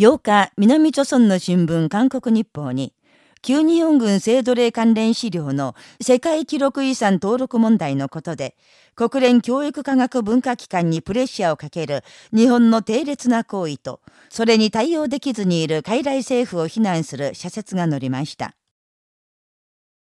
8日、南朝村の新聞韓国日報に、旧日本軍制度令関連資料の世界記録遺産登録問題のことで、国連教育科学文化機関にプレッシャーをかける日本の低劣な行為と、それに対応できずにいる傀儡政府を非難する社説が載りました。